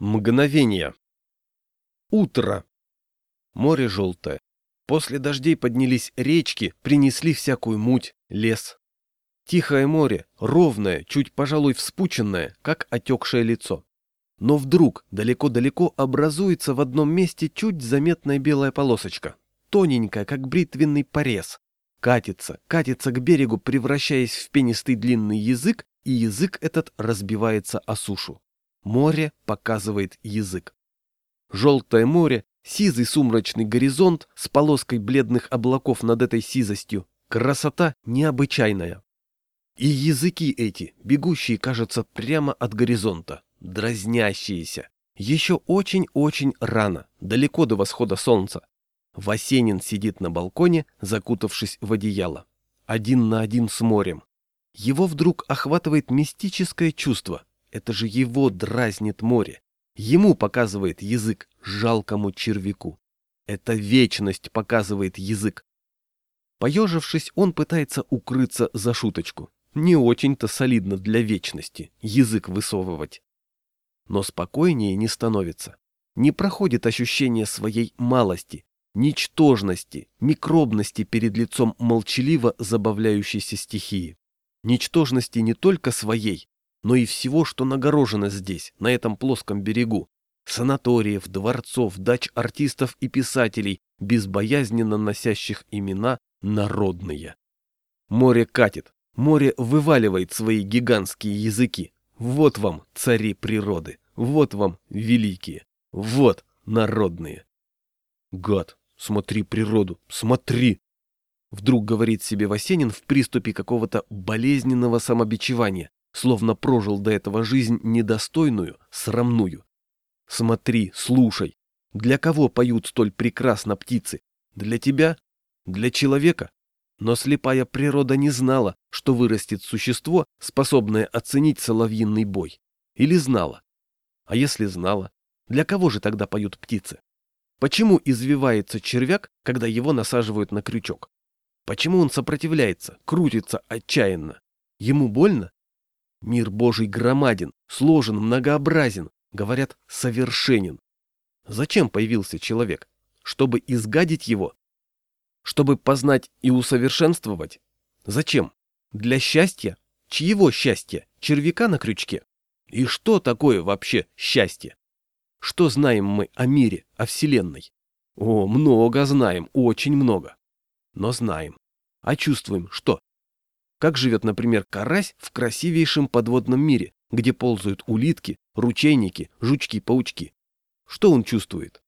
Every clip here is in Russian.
Мгновение. Утро. Море желтое. После дождей поднялись речки, принесли всякую муть, лес. Тихое море, ровное, чуть, пожалуй, вспученное, как отекшее лицо. Но вдруг далеко-далеко образуется в одном месте чуть заметная белая полосочка, тоненькая, как бритвенный порез. Катится, катится к берегу, превращаясь в пенистый длинный язык, и язык этот разбивается о сушу. Море показывает язык. Желтое море, сизый сумрачный горизонт с полоской бледных облаков над этой сизостью. Красота необычайная. И языки эти, бегущие, кажется, прямо от горизонта, дразнящиеся. Еще очень-очень рано, далеко до восхода солнца. Васенин сидит на балконе, закутавшись в одеяло. Один на один с морем. Его вдруг охватывает мистическое чувство. Это же его дразнит море. Ему показывает язык жалкому червяку. Это вечность показывает язык. Поежившись, он пытается укрыться за шуточку. Не очень-то солидно для вечности язык высовывать. Но спокойнее не становится. Не проходит ощущение своей малости, ничтожности, микробности перед лицом молчаливо забавляющейся стихии. Ничтожности не только своей, но и всего, что нагорожено здесь, на этом плоском берегу. Санаториев, дворцов, дач артистов и писателей, безбоязненно носящих имена народные. Море катит, море вываливает свои гигантские языки. Вот вам цари природы, вот вам великие, вот народные. Гад, смотри природу, смотри! Вдруг говорит себе Васенин в приступе какого-то болезненного самобичевания словно прожил до этого жизнь недостойную, срамную. Смотри, слушай, для кого поют столь прекрасно птицы? Для тебя? Для человека? Но слепая природа не знала, что вырастет существо, способное оценить соловьиный бой. Или знала? А если знала, для кого же тогда поют птицы? Почему извивается червяк, когда его насаживают на крючок? Почему он сопротивляется, крутится отчаянно? Ему больно? Мир Божий громаден, сложен, многообразен, говорят, совершенен. Зачем появился человек? Чтобы изгадить его? Чтобы познать и усовершенствовать? Зачем? Для счастья? Чьего счастья? Червяка на крючке? И что такое вообще счастье? Что знаем мы о мире, о Вселенной? О, много знаем, очень много. Но знаем. А чувствуем что? Как живет, например, карась в красивейшем подводном мире, где ползают улитки, ручейники, жучки-паучки. Что он чувствует?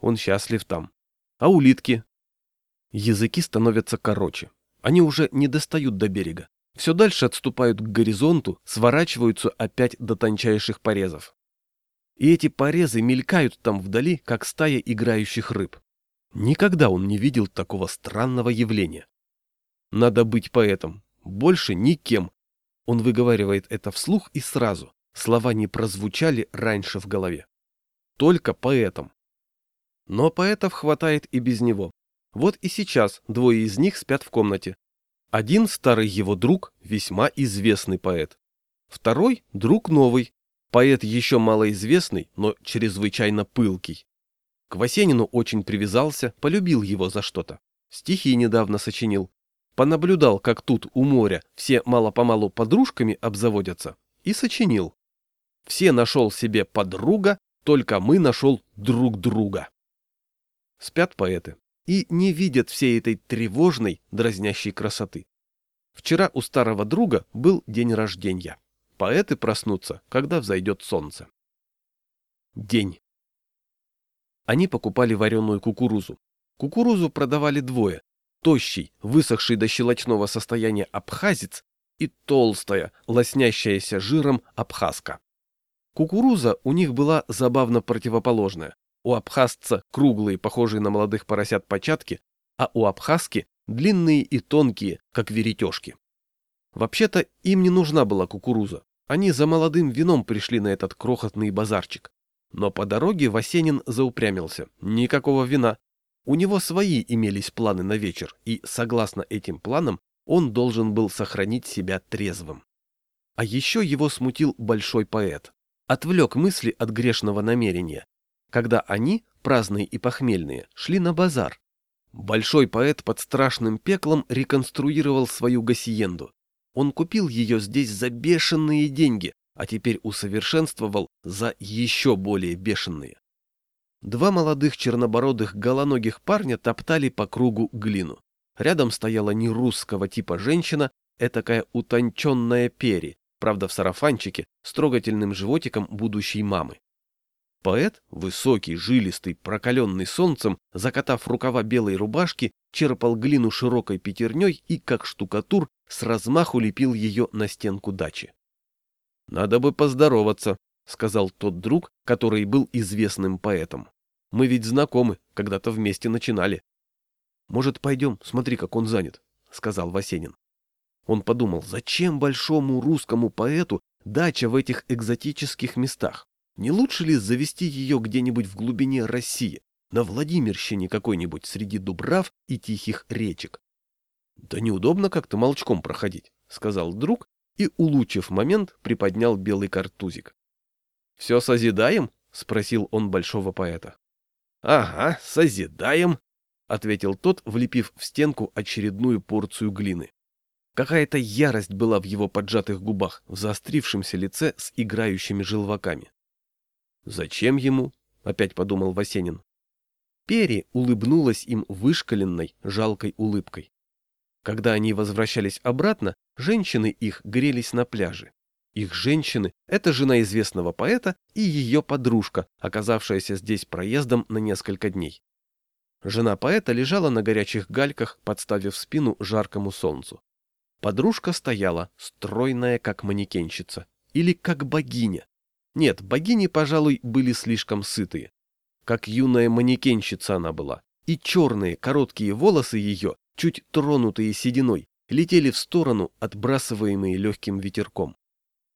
Он счастлив там. А улитки? Языки становятся короче. Они уже не достают до берега. Все дальше отступают к горизонту, сворачиваются опять до тончайших порезов. И эти порезы мелькают там вдали, как стая играющих рыб. Никогда он не видел такого странного явления. Надо быть поэтом, больше никем. Он выговаривает это вслух и сразу. Слова не прозвучали раньше в голове. Только поэтом. Но поэтов хватает и без него. Вот и сейчас двое из них спят в комнате. Один старый его друг, весьма известный поэт. Второй – друг новый, поэт еще малоизвестный, но чрезвычайно пылкий. К Васенину очень привязался, полюбил его за что-то. Стихи недавно сочинил. Понаблюдал, как тут у моря все мало-помалу подружками обзаводятся, и сочинил. Все нашел себе подруга, только мы нашел друг друга. Спят поэты и не видят всей этой тревожной, дразнящей красоты. Вчера у старого друга был день рождения. Поэты проснутся, когда взойдет солнце. День. Они покупали вареную кукурузу. Кукурузу продавали двое, тощий, высохший до щелочного состояния абхазец и толстая, лоснящаяся жиром абхазка. Кукуруза у них была забавно противоположная. У абхазца круглые, похожие на молодых поросят початки, а у абхазки длинные и тонкие, как веретежки. Вообще-то им не нужна была кукуруза. Они за молодым вином пришли на этот крохотный базарчик. Но по дороге Васенин заупрямился. Никакого вина, у него свои имелись планы на вечер, и, согласно этим планам, он должен был сохранить себя трезвым. А еще его смутил большой поэт. отвлек мысли от грешного намерения, когда они, праздные и похмельные, шли на базар. Большой поэт под страшным пеклом реконструировал свою гасиенду. Он купил ее здесь за бешеные деньги, а теперь усовершенствовал за еще более бешеные. Два молодых чернобородых голоногих парня топтали по кругу глину. Рядом стояла не русского типа женщина, этакая утонченная пери, правда в сарафанчике, с трогательным животиком будущей мамы. Поэт, высокий, жилистый, прокаленный солнцем, закатав рукава белой рубашки, черпал глину широкой пятерней и, как штукатур, с размаху лепил ее на стенку дачи. «Надо бы поздороваться», — сказал тот друг, который был известным поэтом. «Мы ведь знакомы, когда-то вместе начинали». «Может, пойдем, смотри, как он занят», — сказал Васенин. Он подумал, зачем большому русскому поэту дача в этих экзотических местах? Не лучше ли завести ее где-нибудь в глубине России, на Владимирщине какой-нибудь среди дубрав и тихих речек? Да неудобно как-то молчком проходить, сказал друг и, улучив момент, приподнял белый картузик. Все созидаем? спросил он большого поэта. Ага, созидаем, ответил тот, влепив в стенку очередную порцию глины. Какая-то ярость была в его поджатых губах, в заострившемся лице с играющими желваками. «Зачем ему?» — опять подумал Васенин. Пери улыбнулась им вышкаленной, жалкой улыбкой. Когда они возвращались обратно, женщины их грелись на пляже. Их женщины — это жена известного поэта и ее подружка, оказавшаяся здесь проездом на несколько дней. Жена поэта лежала на горячих гальках, подставив спину жаркому солнцу. Подружка стояла, стройная, как манекенщица, или как богиня. Нет, богини, пожалуй, были слишком сытые. Как юная манекенщица она была, и черные короткие волосы ее, чуть тронутые сединой, летели в сторону, отбрасываемые легким ветерком.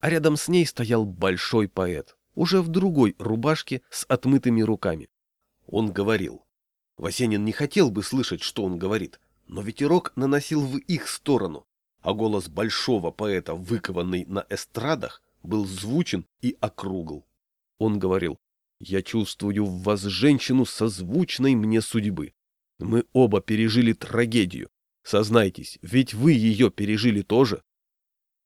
А рядом с ней стоял большой поэт, уже в другой рубашке с отмытыми руками. Он говорил. Васенин не хотел бы слышать, что он говорит, но ветерок наносил в их сторону, а голос большого поэта, выкованный на эстрадах, был звучен и округл. Он говорил, «Я чувствую в вас женщину созвучной мне судьбы. Мы оба пережили трагедию. Сознайтесь, ведь вы ее пережили тоже».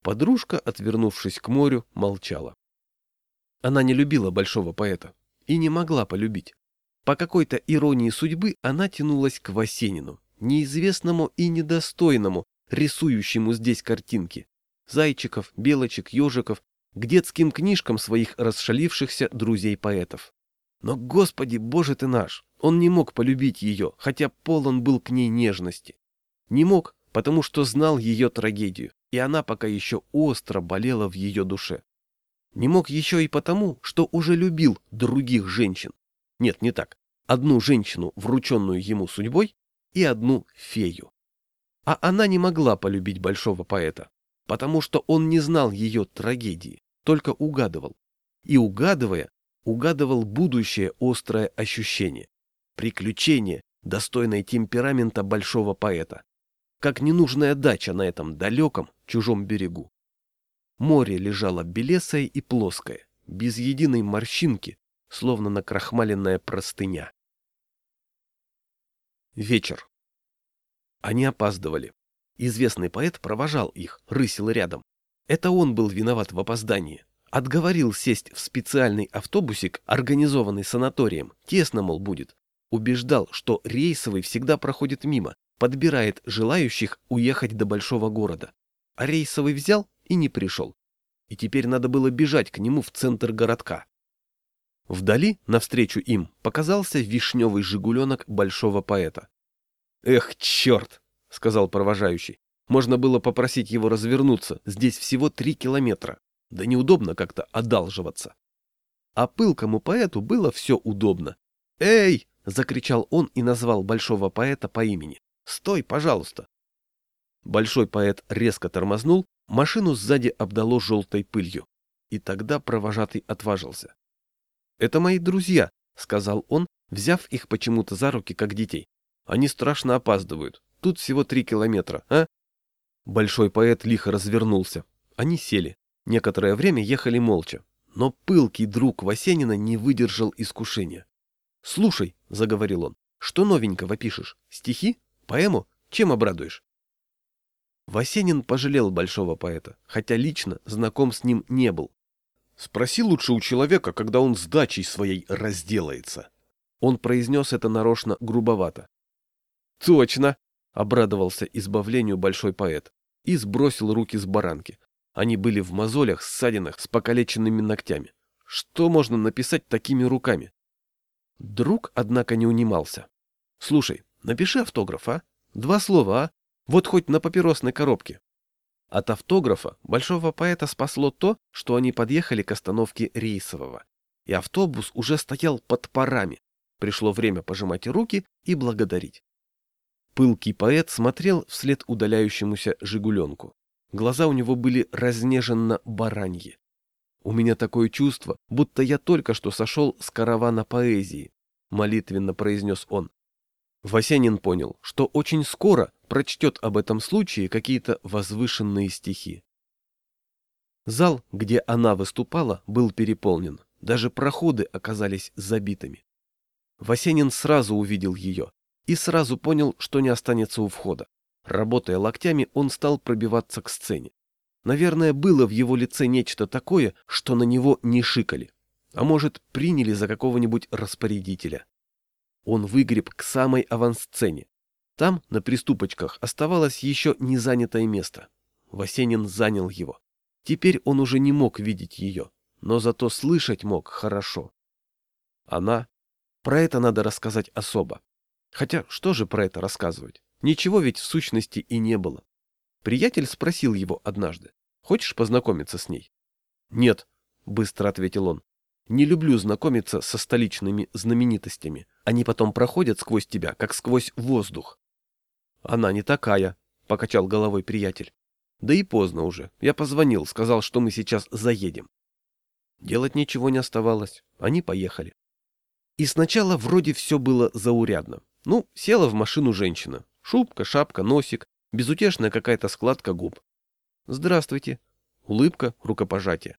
Подружка, отвернувшись к морю, молчала. Она не любила большого поэта и не могла полюбить. По какой-то иронии судьбы она тянулась к Васенину, неизвестному и недостойному, рисующему здесь картинки. Зайчиков, белочек, ежиков, к детским книжкам своих расшалившихся друзей-поэтов. Но, Господи, Боже ты наш, он не мог полюбить ее, хотя полон был к ней нежности. Не мог, потому что знал ее трагедию, и она пока еще остро болела в ее душе. Не мог еще и потому, что уже любил других женщин. Нет, не так. Одну женщину, врученную ему судьбой, и одну фею. А она не могла полюбить большого поэта, потому что он не знал ее трагедии, только угадывал. И угадывая, угадывал будущее острое ощущение, приключение, достойное темперамента большого поэта, как ненужная дача на этом далеком чужом берегу. Море лежало белесое и плоское, без единой морщинки, словно накрахмаленная простыня. Вечер. Они опаздывали. Известный поэт провожал их, рысил рядом. Это он был виноват в опоздании. Отговорил сесть в специальный автобусик, организованный санаторием. Тесно, мол, будет. Убеждал, что рейсовый всегда проходит мимо, подбирает желающих уехать до большого города. А рейсовый взял и не пришел. И теперь надо было бежать к нему в центр городка. Вдали, навстречу им, показался вишневый жигуленок большого поэта. «Эх, черт!» — сказал провожающий. «Можно было попросить его развернуться, здесь всего три километра. Да неудобно как-то одалживаться». А пылкому поэту было все удобно. «Эй!» — закричал он и назвал большого поэта по имени. «Стой, пожалуйста!» Большой поэт резко тормознул, машину сзади обдало желтой пылью. И тогда провожатый отважился. «Это мои друзья», — сказал он, взяв их почему-то за руки, как детей. Они страшно опаздывают. Тут всего три километра, а? Большой поэт лихо развернулся. Они сели. Некоторое время ехали молча. Но пылкий друг Васенина не выдержал искушения. «Слушай», — заговорил он, — «что новенького пишешь? Стихи? Поэму? Чем обрадуешь?» Васенин пожалел большого поэта, хотя лично знаком с ним не был. «Спроси лучше у человека, когда он с дачей своей разделается». Он произнес это нарочно грубовато. «Точно!» — обрадовался избавлению большой поэт и сбросил руки с баранки. Они были в мозолях, ссадинах, с покалеченными ногтями. Что можно написать такими руками? Друг, однако, не унимался. «Слушай, напиши автограф, а? Два слова, а? Вот хоть на папиросной коробке». От автографа большого поэта спасло то, что они подъехали к остановке рейсового. И автобус уже стоял под парами. Пришло время пожимать руки и благодарить. Пылкий поэт смотрел вслед удаляющемуся «Жигуленку». Глаза у него были разнеженно бараньи. У меня такое чувство, будто я только что сошел с каравана поэзии, молитвенно произнес он. Васянин понял, что очень скоро прочтет об этом случае какие-то возвышенные стихи. Зал, где она выступала, был переполнен. Даже проходы оказались забитыми. Васянин сразу увидел ее, и сразу понял, что не останется у входа. Работая локтями, он стал пробиваться к сцене. Наверное, было в его лице нечто такое, что на него не шикали. А может, приняли за какого-нибудь распорядителя. Он выгреб к самой авансцене. Там, на приступочках, оставалось еще незанятое место. Васенин занял его. Теперь он уже не мог видеть ее, но зато слышать мог хорошо. Она... Про это надо рассказать особо. Хотя что же про это рассказывать? Ничего ведь в сущности и не было. Приятель спросил его однажды, хочешь познакомиться с ней? Нет, быстро ответил он. Не люблю знакомиться со столичными знаменитостями. Они потом проходят сквозь тебя, как сквозь воздух. Она не такая, покачал головой приятель. Да и поздно уже. Я позвонил, сказал, что мы сейчас заедем. Делать ничего не оставалось. Они поехали. И сначала вроде все было заурядно. Ну, села в машину женщина. Шубка, шапка, носик, безутешная какая-то складка губ. Здравствуйте. Улыбка, рукопожатие.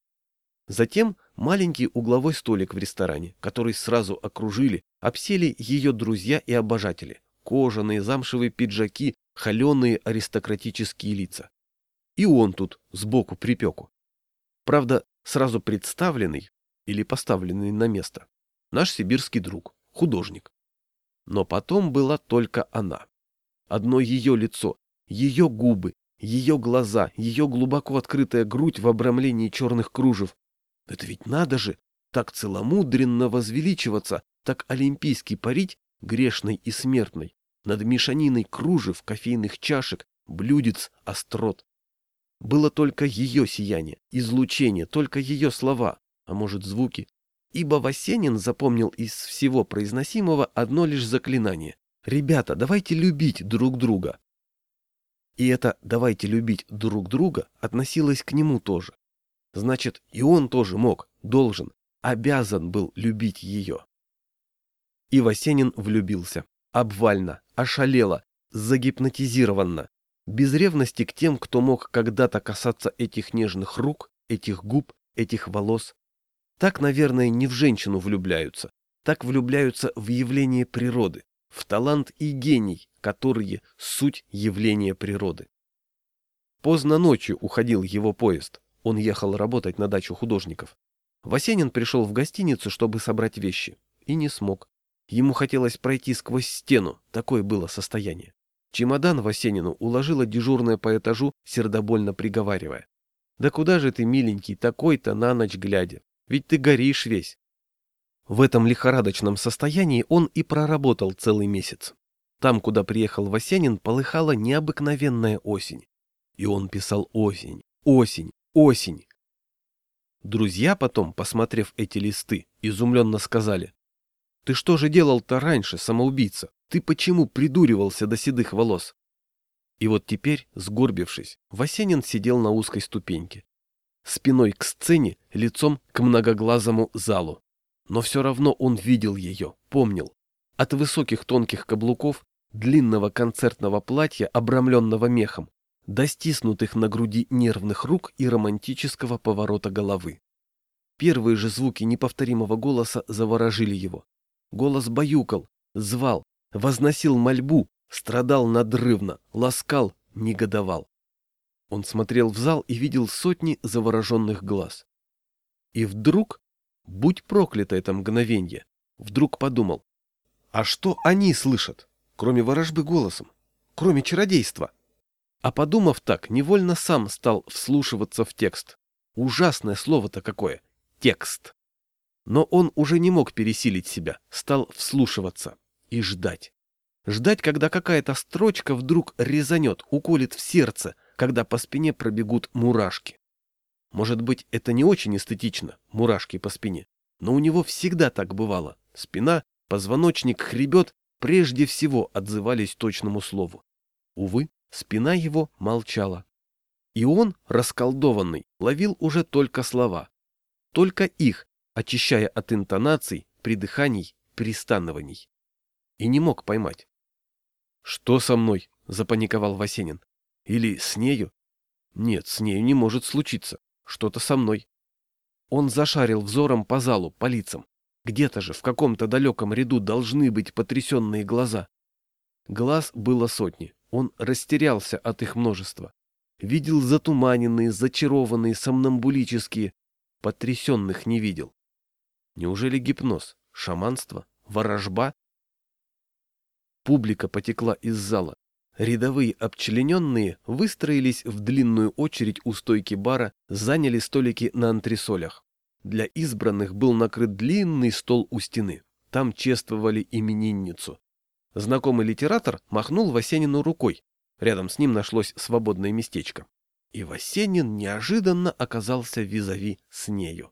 Затем маленький угловой столик в ресторане, который сразу окружили, обсели ее друзья и обожатели. Кожаные замшевые пиджаки, холеные аристократические лица. И он тут, сбоку припеку. Правда, сразу представленный или поставленный на место. Наш сибирский друг, художник. Но потом была только она. Одно ее лицо, ее губы, ее глаза, ее глубоко открытая грудь в обрамлении черных кружев. Это ведь надо же, так целомудренно возвеличиваться, так олимпийски парить, грешной и смертной, над мешаниной кружев, кофейных чашек, блюдец, острот. Было только ее сияние, излучение, только ее слова, а может звуки, ибо Васенин запомнил из всего произносимого одно лишь заклинание. «Ребята, давайте любить друг друга». И это «давайте любить друг друга» относилось к нему тоже. Значит, и он тоже мог, должен, обязан был любить ее. И Васенин влюбился. Обвально, ошалело, загипнотизированно. Без ревности к тем, кто мог когда-то касаться этих нежных рук, этих губ, этих волос, так, наверное, не в женщину влюбляются. Так влюбляются в явление природы, в талант и гений, которые суть явления природы. Поздно ночью уходил его поезд. Он ехал работать на дачу художников. Васенин пришел в гостиницу, чтобы собрать вещи. И не смог. Ему хотелось пройти сквозь стену, такое было состояние. Чемодан Васенину уложила дежурная по этажу, сердобольно приговаривая. «Да куда же ты, миленький, такой-то на ночь глядя? Ведь ты горишь весь. В этом лихорадочном состоянии он и проработал целый месяц. Там, куда приехал Васянин, полыхала необыкновенная осень. И он писал осень, осень, осень. Друзья потом, посмотрев эти листы, изумленно сказали. «Ты что же делал-то раньше, самоубийца? Ты почему придуривался до седых волос?» И вот теперь, сгорбившись, Васянин сидел на узкой ступеньке спиной к сцене, лицом к многоглазому залу. Но все равно он видел ее, помнил. От высоких тонких каблуков, длинного концертного платья, обрамленного мехом, до стиснутых на груди нервных рук и романтического поворота головы. Первые же звуки неповторимого голоса заворожили его. Голос баюкал, звал, возносил мольбу, страдал надрывно, ласкал, негодовал. Он смотрел в зал и видел сотни завороженных глаз. И вдруг, будь проклято это мгновенье, вдруг подумал, а что они слышат, кроме ворожбы голосом, кроме чародейства? А подумав так, невольно сам стал вслушиваться в текст. Ужасное слово-то какое — текст. Но он уже не мог пересилить себя, стал вслушиваться и ждать. Ждать, когда какая-то строчка вдруг резанет, уколет в сердце, когда по спине пробегут мурашки. Может быть, это не очень эстетично, мурашки по спине, но у него всегда так бывало. Спина, позвоночник, хребет прежде всего отзывались точному слову. Увы, спина его молчала. И он, расколдованный, ловил уже только слова. Только их, очищая от интонаций, придыханий, пристанований. И не мог поймать. «Что со мной?» — запаниковал Васенин. «Или с нею?» «Нет, с нею не может случиться. Что-то со мной». Он зашарил взором по залу, по лицам. Где-то же в каком-то далеком ряду должны быть потрясенные глаза. Глаз было сотни. Он растерялся от их множества. Видел затуманенные, зачарованные, сомнамбулические. Потрясенных не видел. Неужели гипноз, шаманство, ворожба Публика потекла из зала. Рядовые обчлененные выстроились в длинную очередь у стойки бара, заняли столики на антресолях. Для избранных был накрыт длинный стол у стены. Там чествовали именинницу. Знакомый литератор махнул Васенину рукой. Рядом с ним нашлось свободное местечко. И Васенин неожиданно оказался визави с нею.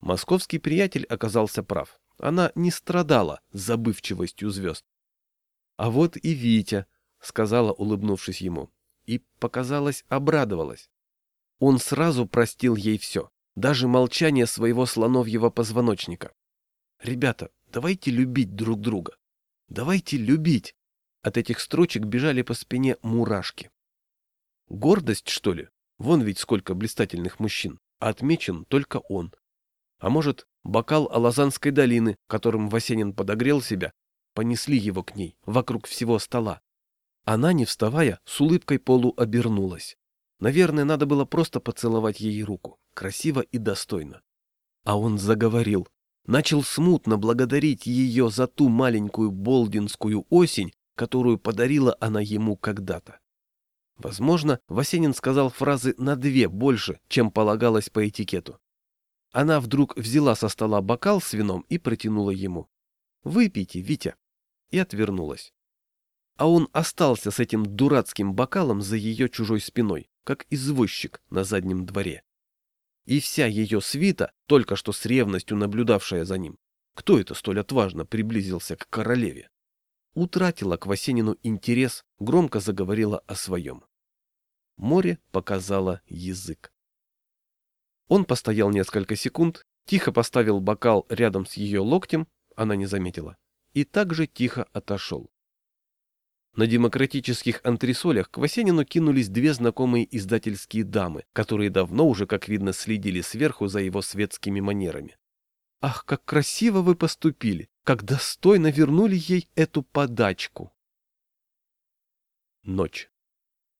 Московский приятель оказался прав. Она не страдала забывчивостью звезд. А вот и Витя, сказала, улыбнувшись ему, и, показалось, обрадовалась. Он сразу простил ей все, даже молчание своего слоновьего позвоночника. Ребята, давайте любить друг друга. Давайте любить. От этих строчек бежали по спине мурашки. Гордость, что ли? Вон ведь сколько блистательных мужчин, а отмечен только он. А может, бокал Алазанской долины, которым Васенин подогрел себя, понесли его к ней, вокруг всего стола. Она, не вставая, с улыбкой полу обернулась. Наверное, надо было просто поцеловать ей руку, красиво и достойно. А он заговорил, начал смутно благодарить ее за ту маленькую болдинскую осень, которую подарила она ему когда-то. Возможно, Васенин сказал фразы на две больше, чем полагалось по этикету. Она вдруг взяла со стола бокал с вином и протянула ему. «Выпейте, Витя» и отвернулась. А он остался с этим дурацким бокалом за ее чужой спиной, как извозчик на заднем дворе. И вся ее свита, только что с ревностью наблюдавшая за ним, кто это столь отважно приблизился к королеве, утратила к Васенину интерес, громко заговорила о своем. Море показало язык. Он постоял несколько секунд, тихо поставил бокал рядом с ее локтем, она не заметила, и также тихо отошел. На демократических антресолях к Васенину кинулись две знакомые издательские дамы, которые давно уже, как видно, следили сверху за его светскими манерами. «Ах, как красиво вы поступили! Как достойно вернули ей эту подачку!» Ночь.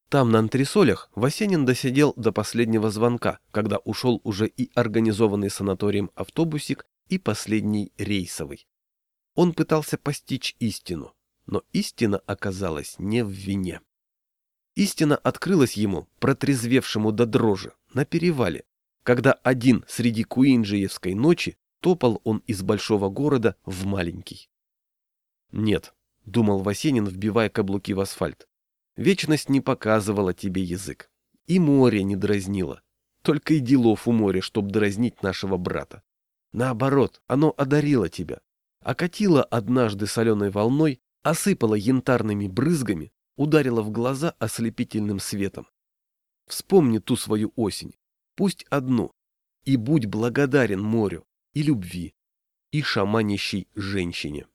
Там, на антресолях, Васенин досидел до последнего звонка, когда ушел уже и организованный санаторием автобусик, и последний рейсовый. Он пытался постичь истину, но истина оказалась не в вине. Истина открылась ему, протрезвевшему до дрожи, на перевале, когда один среди Куинджиевской ночи топал он из большого города в маленький. «Нет», — думал Васенин, вбивая каблуки в асфальт, — «вечность не показывала тебе язык, и море не дразнило. Только и делов у моря, чтоб дразнить нашего брата. Наоборот, оно одарило тебя, окатила однажды соленой волной, осыпала янтарными брызгами, ударила в глаза ослепительным светом. Вспомни ту свою осень, пусть одну, и будь благодарен морю, и любви, и шаманящей женщине.